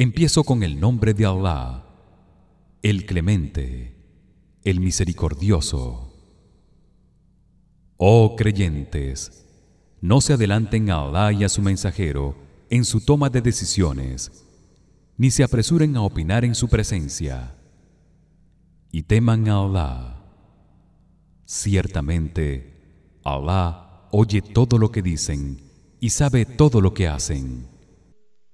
Empiezo con el nombre de Allah, el Clemente, el Misericordioso. Oh creyentes, no se adelanten a Allah y a su mensajero en su toma de decisiones, ni se apresuren a opinar en su presencia. Y teman a Allah. Ciertamente, Allah oye todo lo que dicen y sabe todo lo que hacen.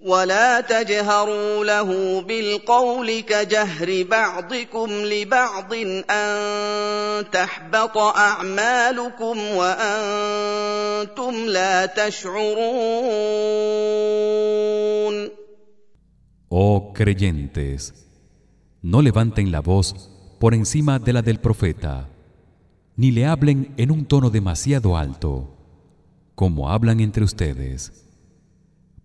ولا تجهروا له بالقول كجهر بعضكم لبعض ان تحبط اعمالكم وانتم لا تشعرون Oh creyentes, no levanten la voz por encima de la del profeta, ni le hablen en un tono demasiado alto, como hablan entre ustedes,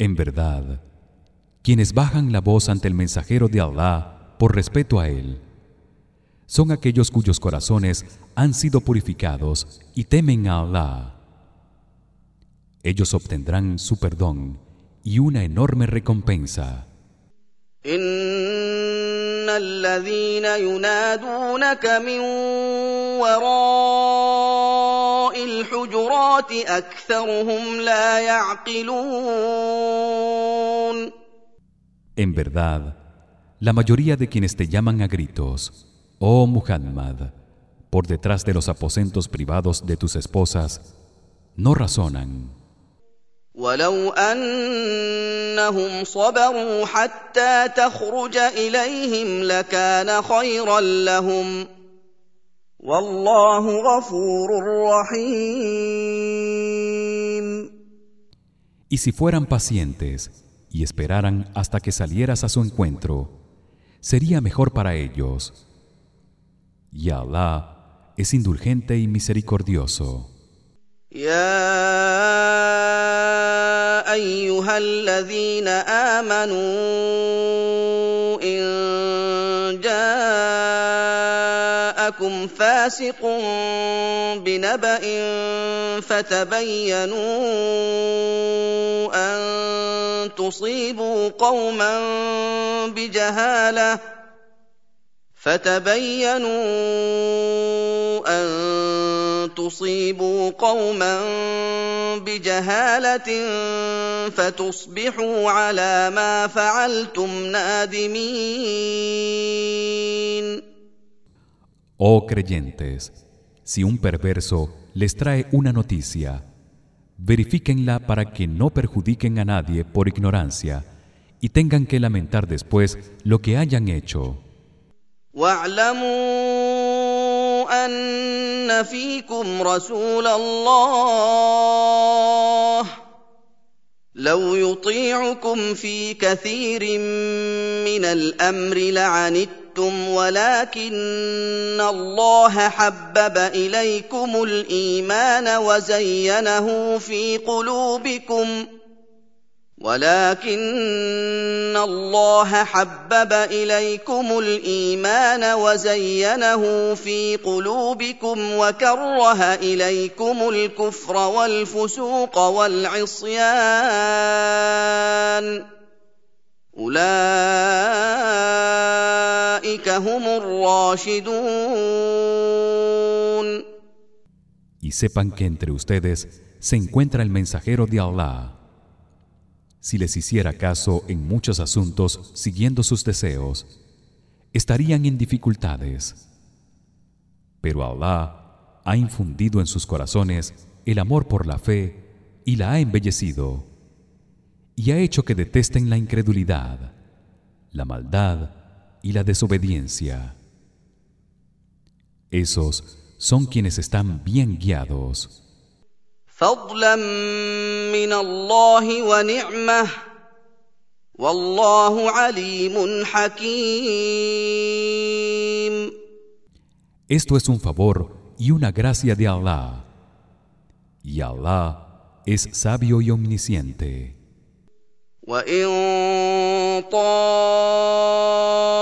En verdad, quienes bajan la voz ante el mensajero de Allah por respeto a él son aquellos cuyos corazones han sido purificados y temen a Allah. Ellos obtendrán su perdón y una enorme recompensa. ان الذين ينادونك من وراء الحجرات اكثرهم لا يعقلون En verdad, la mayoría de quienes te llaman a gritos, oh Muhammad, por detrás de los aposentos privados de tus esposas, no razonan. ولو انهم صبروا حتى تخرج اليهم لكان خيرا لهم والله غفور رحيم Y si fueran pacientes y esperaran hasta que salieras a su encuentro, sería mejor para ellos. Y Allah es indulgente y misericordioso. يا ايها الذين امنوا جاءكم فاسق بنبأ فتبينوا أن تصيبوا قوما بجهالة فتبينوا أن تصيبوا قوما بجهالة فتصبحوا على ما فعلتم نادمين Oh creyentes, si un perverso les trae una noticia, verifíquenla para que no perjudiquen a nadie por ignorancia y tengan que lamentar después lo que hayan hecho. واعلموا ان فيكم رسول الله لو يطيعكم في كثير من الامر لعنتم ولكن الله حبب اليكم الايمان وزينه في قلوبكم ولكن الله حبب اليكم الايمان وزينه في قلوبكم وكره اليكم الكفر والفسوق والعصيان اولئك هم الراشدون Y sepan que entre ustedes se encuentra el mensajero de Allah. Si les hiciera caso en muchos asuntos siguiendo sus deseos, estarían en dificultades. Pero Allah ha infundido en sus corazones el amor por la fe y la ha embellecido y ha hecho que detesten la incredulidad, la maldad y la desobediencia. Esos son quienes están bien guiados. Esto es un favor y una gracia de Allah. Y Allah es sabio y omnisciente.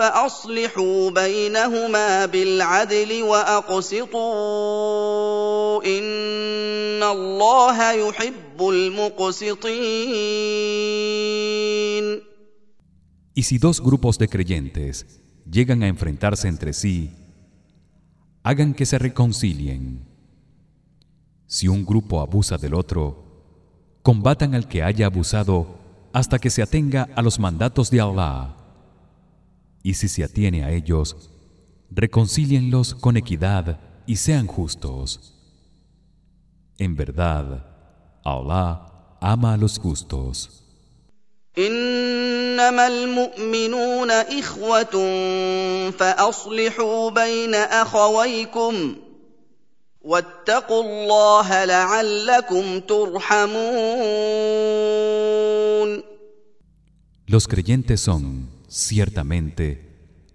فاصلحوا بينهما بالعدل واقسطوا ان الله يحب المقسطين Y si dos grupos de creyentes llegan a enfrentarse entre sí, hagan que se reconcilien. Si un grupo abusa del otro, combatan al que haya abusado hasta que se atenga a los mandatos de Allah. Y si se atiene a ellos, reconcílienlos con equidad y sean justos. En verdad, Allah ama a los justos. انما المؤمنون اخوه فاصلحوا بين اخويكم واتقوا الله لعلكم ترحمون Los creyentes son ciertamente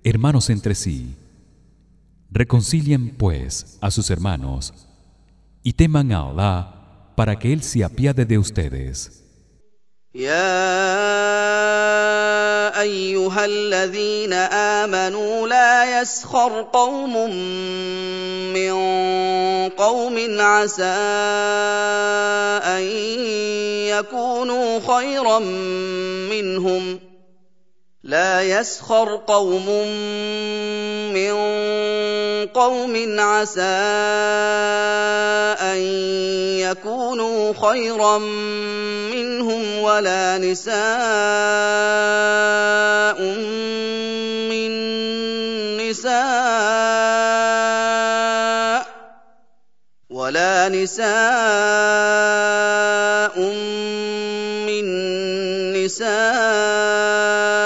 hermanos entre sí. Reconcilien pues a sus hermanos y teman a Allah para que él se apiade de ustedes. يا ايها الذين امنوا لا يسخر قوم من قوم عسى ان يكونوا خيرا منهم لا يسخر قوم من قوم عسى أن يكونوا خيرا منهم ولا نساء من نساء ولا نساء من نساء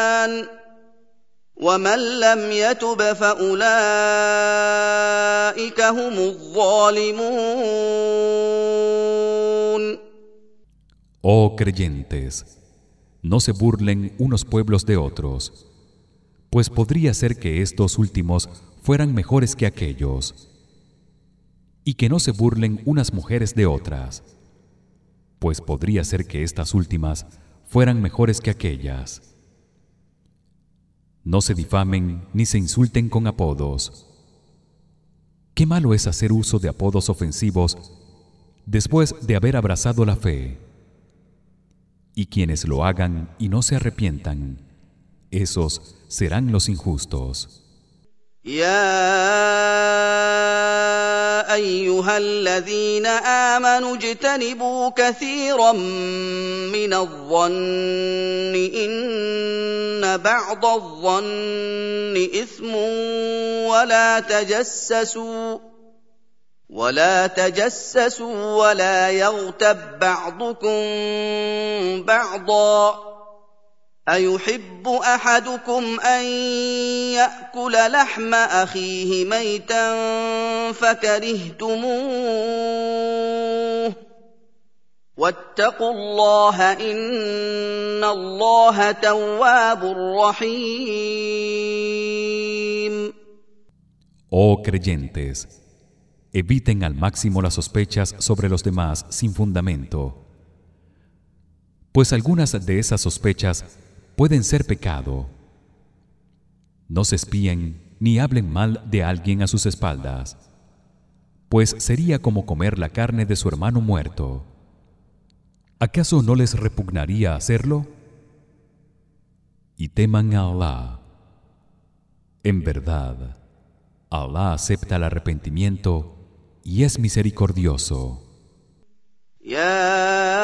ومن لم يتب فاولئك هم الظالمون Oh creyentes, no se burlen unos pueblos de otros, pues podría ser que estos últimos fueran mejores que aquellos, y que no se burlen unas mujeres de otras, pues podría ser que estas últimas fueran mejores que aquellas. No se difamen ni se insulten con apodos. Qué malo es hacer uso de apodos ofensivos después de haber abrazado la fe. Y quienes lo hagan y no se arrepientan, esos serán los injustos. يا ايها الذين امنوا اجتنبوا كثيرا من الظن ان بعض الظن إثم ولا تجسسوا ولا تجسسوا ولا يغتب بعضكم بعضا. أيحب أحدكم أن يأكل لحم أخيه ميتا فكرهتموه؟ واتقوا الله ان الله تواب رحيم Oh creyentes, eviten al máximo las sospechas sobre los demás sin fundamento, pues algunas de esas sospechas pueden ser pecado. No se espíen ni hablen mal de alguien a sus espaldas, pues sería como comer la carne de su hermano muerto. ¿acaso no les repugnaría hacerlo? Y teman a Allah. En verdad, Allah acepta el arrepentimiento y es misericordioso. Ya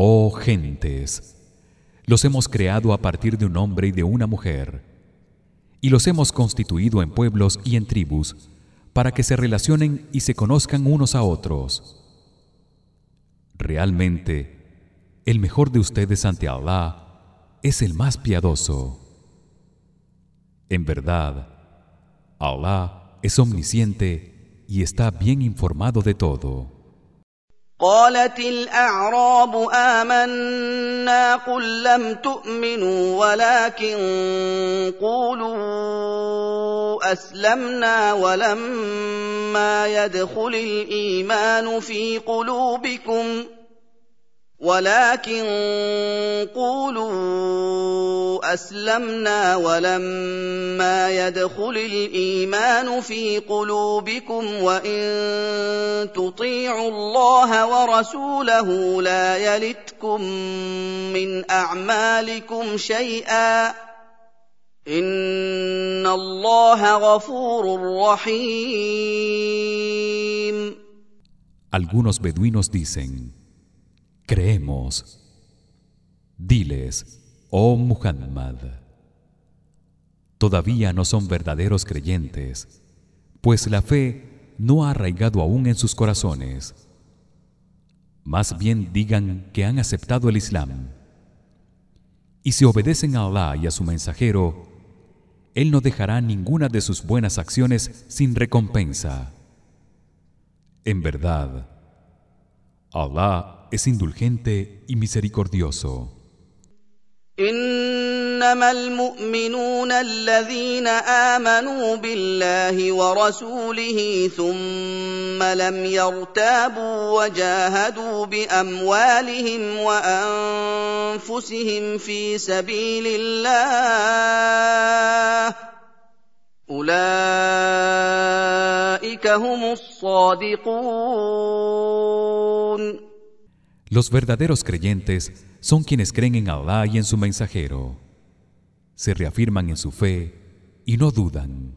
Oh gentes, los hemos creado a partir de un hombre y de una mujer, y los hemos constituido en pueblos y en tribus para que se relacionen y se conozcan unos a otros. Realmente, el mejor de ustedes ante Allah es el más piadoso. En verdad, Allah es omnisciente y está bien informado de todo. قالت الأعراب آمنا قل لم تؤمنوا ولكن قولوا أسلمنا ولما يدخل الإيمان في قلوبكم ولكن قولوا أسلمنا ولما يدخل الإيمان في قلوبكم وإن تطيعوا الله ورسوله لا يلتكم من أعمالكم شيئا. إن الله غفور رحيم. Algunos beduinos dicen: Creemos. Diles, oh Muhammad, todavía no son verdaderos creyentes, pues la fe no ha arraigado aún en sus corazones. Más bien digan que han aceptado el Islam. Y si obedecen a Allah y a su mensajero, él no dejará ninguna de sus buenas acciones sin recompensa. En verdad, Allah es indulgente y misericordioso. إنما المؤمنون الذين آمنوا بالله ورسوله ثم لم يرتابوا وجاهدوا بأموالهم وأنفسهم في سبيل الله أولئك هم الصادقون Los verdaderos creyentes son quienes creen en Allah y en su mensajero. Se reafirman en su fe y no dudan.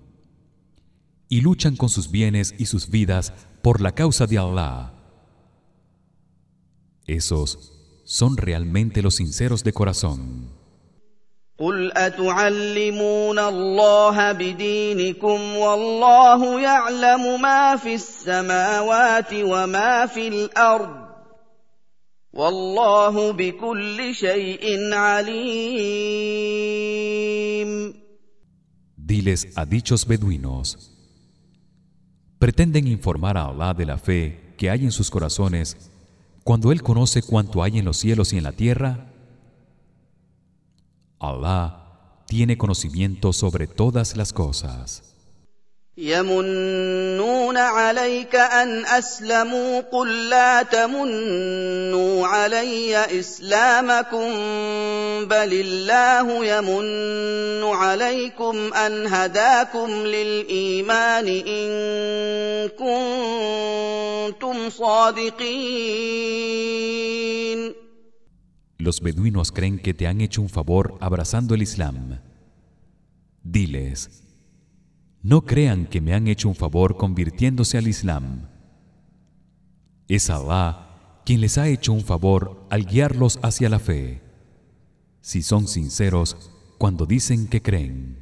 Y luchan con sus bienes y sus vidas por la causa de Allah. Esos son realmente los sinceros de corazón. قل اتعلمون الله بدينكم والله يعلم ما في السماوات وما في الارض والله بكل شيء عليم Diles a dichos beduinos pretenden informar a Allah de la fe que hay en sus corazones cuando él conoce cuanto hay en los cielos y en la tierra Allah tiene conocimiento sobre todas las cosas يمنون عليك ان اسلموا قل لا تمنوا علي اسلامكم بل الله يمن عليكم ان هداكم للايمان ان كنتم صادقين Los beduinos creen que te han hecho un favor abrazando el Islam. Diles: No crean que me han hecho un favor convirtiéndose al Islam. Es Allah quien les ha hecho un favor al guiarlos hacia la fe. Si son sinceros cuando dicen que creen.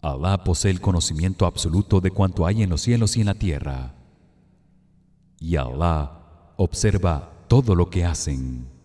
Allah posee el conocimiento absoluto de cuanto hay en los cielos y en la tierra. Y Allah observa todo lo que hacen.